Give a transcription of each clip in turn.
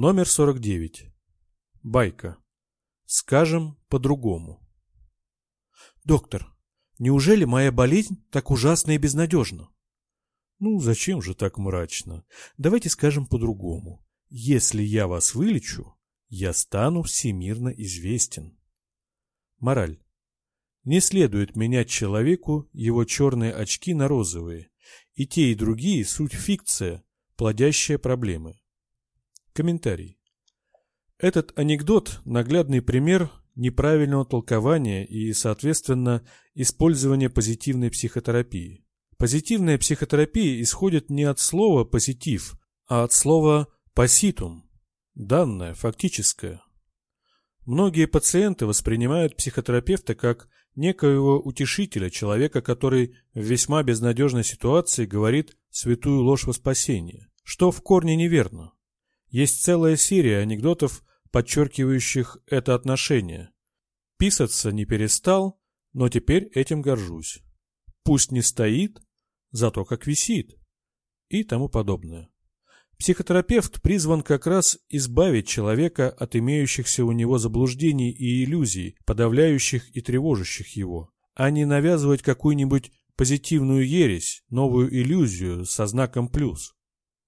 Номер 49. Байка. Скажем по-другому. Доктор, неужели моя болезнь так ужасна и безнадежна? Ну, зачем же так мрачно? Давайте скажем по-другому. Если я вас вылечу, я стану всемирно известен. Мораль. Не следует менять человеку его черные очки на розовые. И те, и другие – суть фикция, плодящая проблемы. Комментарий. Этот анекдот – наглядный пример неправильного толкования и, соответственно, использования позитивной психотерапии. Позитивная психотерапия исходит не от слова «позитив», а от слова «поситум» – данное, фактическое. Многие пациенты воспринимают психотерапевта как некоего утешителя, человека, который в весьма безнадежной ситуации говорит святую ложь во спасение, что в корне неверно. Есть целая серия анекдотов, подчеркивающих это отношение. Писаться не перестал, но теперь этим горжусь. Пусть не стоит, зато как висит. И тому подобное. Психотерапевт призван как раз избавить человека от имеющихся у него заблуждений и иллюзий, подавляющих и тревожащих его, а не навязывать какую-нибудь позитивную ересь, новую иллюзию со знаком «плюс».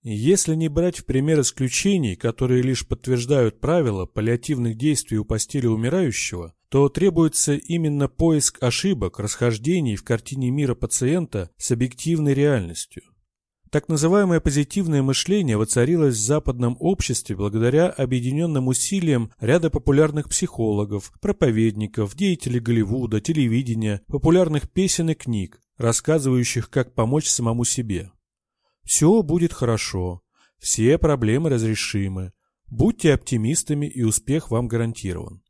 Если не брать в пример исключений, которые лишь подтверждают правила паллиативных действий у постели умирающего, то требуется именно поиск ошибок, расхождений в картине мира пациента с объективной реальностью. Так называемое позитивное мышление воцарилось в западном обществе благодаря объединенным усилиям ряда популярных психологов, проповедников, деятелей Голливуда, телевидения, популярных песен и книг, рассказывающих, как помочь самому себе. Все будет хорошо. Все проблемы разрешимы. Будьте оптимистами, и успех вам гарантирован.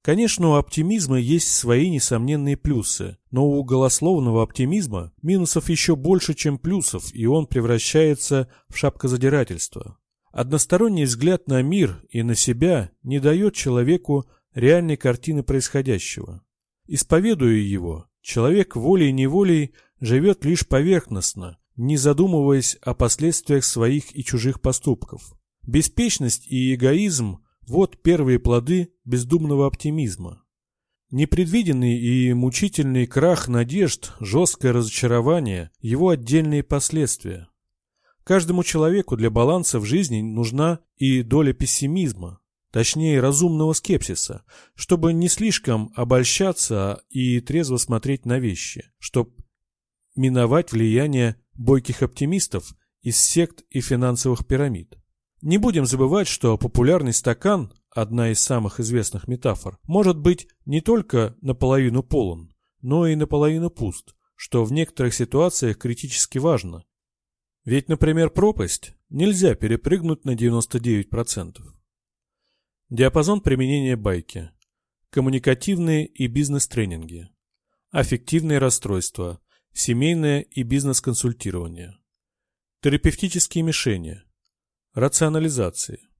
Конечно, у оптимизма есть свои несомненные плюсы, но у голословного оптимизма минусов еще больше, чем плюсов, и он превращается в шапкозадирательство. Односторонний взгляд на мир и на себя не дает человеку реальной картины происходящего. Исповедуя его, человек волей-неволей живет лишь поверхностно, не задумываясь о последствиях своих и чужих поступков. Беспечность и эгоизм – вот первые плоды бездумного оптимизма. Непредвиденный и мучительный крах надежд, жесткое разочарование – его отдельные последствия. Каждому человеку для баланса в жизни нужна и доля пессимизма, точнее разумного скепсиса, чтобы не слишком обольщаться и трезво смотреть на вещи, чтобы миновать влияние бойких оптимистов из сект и финансовых пирамид. Не будем забывать, что популярный стакан, одна из самых известных метафор, может быть не только наполовину полон, но и наполовину пуст, что в некоторых ситуациях критически важно. Ведь, например, пропасть нельзя перепрыгнуть на 99%. Диапазон применения байки. Коммуникативные и бизнес-тренинги. Аффективные расстройства – Семейное и бизнес-консультирование. Терапевтические мишени. Рационализации.